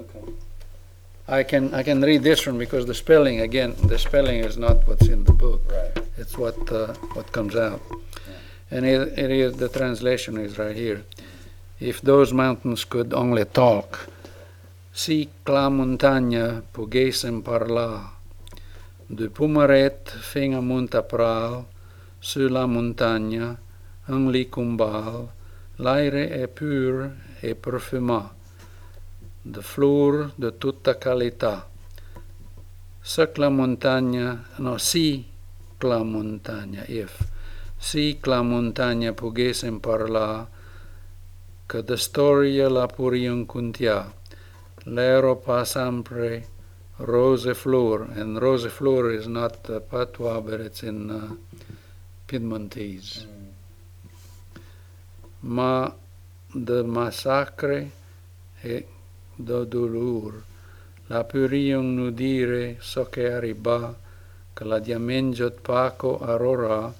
Okay. I can I can read this one because the spelling again the spelling is not what's in the book. Right. It's what uh, what comes out. And it, it is the translation is right here. If those mountains could only talk, si la montagna poguessem parlar, de Pumaret fin a pral, sur la montagna, un lit combal, l'aire est pur et parfumé, de fleurs de toute qualité. Ce que la montagne, no, si la montagna, if, si la montagna poguessem parlar, que de storia la puriam contia, l'ero pas sempre rose flor, and rose flor is not uh, patois, but it's in uh, Piedmontese. Ma de massacre e do dolor, la puriam nudire so che arriba, que la diamengiot paco arora,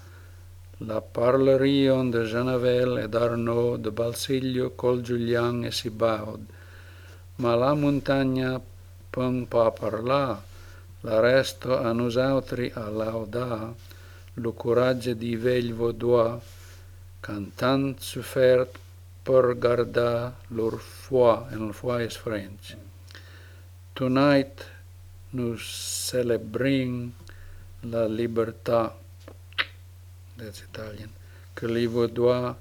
la parlarion de Genevel e d'Arnaud, de Balsiglio, col Giulian e Sibaud. Ma la montagna pon pa parlar, la resto a nosautri a laudar, lo coratge di vell vaudois, cantant suffert per gardar leur foi, and leur foi is French. Tonight nous celebrons la libertà, that's Italian, que les Vaudois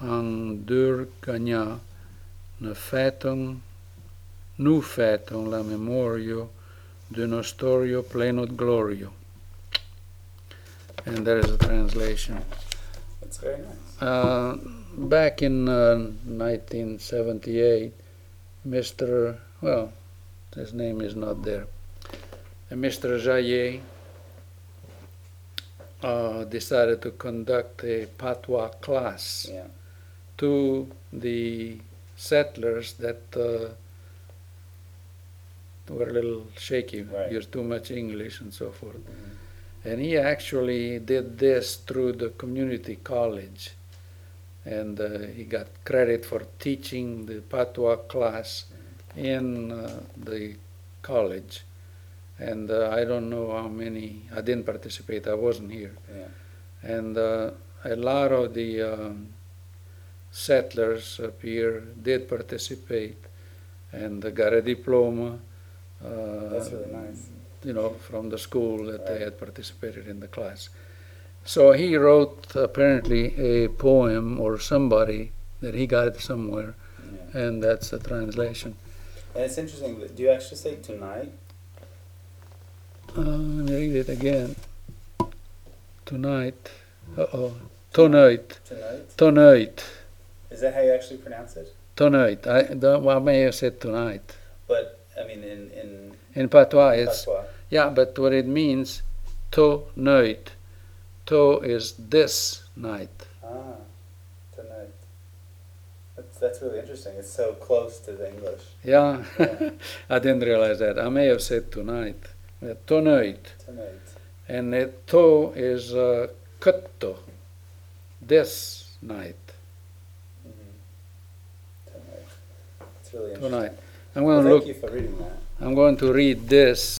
en dur gagna, ne fêtons, nous fêtons la memoria de nostorio pleno glorio. And there is a translation. That's very nice. Uh, back in uh, 1978, Mr. Well, his name is not there. Uh, Mr. Jaillet uh, decided to conduct a patois class Yeah. to the settlers that uh, were a little shaky, Right. used too much English and so forth. Mhm. And he actually did this through the community college. And uh, he got credit for teaching the patois class in uh, the college. And uh, I don't know how many, I didn't participate, I wasn't here. Yeah. And uh, a lot of the um, settlers up here did participate and got a diploma. Uh, That's really nice. You know, from the school that they had participated in the class. So he wrote apparently a poem or somebody that he got it somewhere, Yeah. and that's the translation. And it's interesting. Do you actually say tonight? Uh, let me read it again. Tonight, uh oh, tonight, Tonight? tonight, Is that how you actually pronounce it? tonight. I, well, I may have said tonight. But I mean, in in In patois, it's patois. yeah, but what it means, to tonight. To is this night. Ah, tonight. That's that's really interesting. It's so close to the English. Yeah, Yeah. I didn't realize that. I may have said tonight. But tonight. Tonight. And it, to is uh, cutto. This night. hmm Tonight. It's really interesting. Tonight. I'm going to thank look. you for reading that. I'm going to read this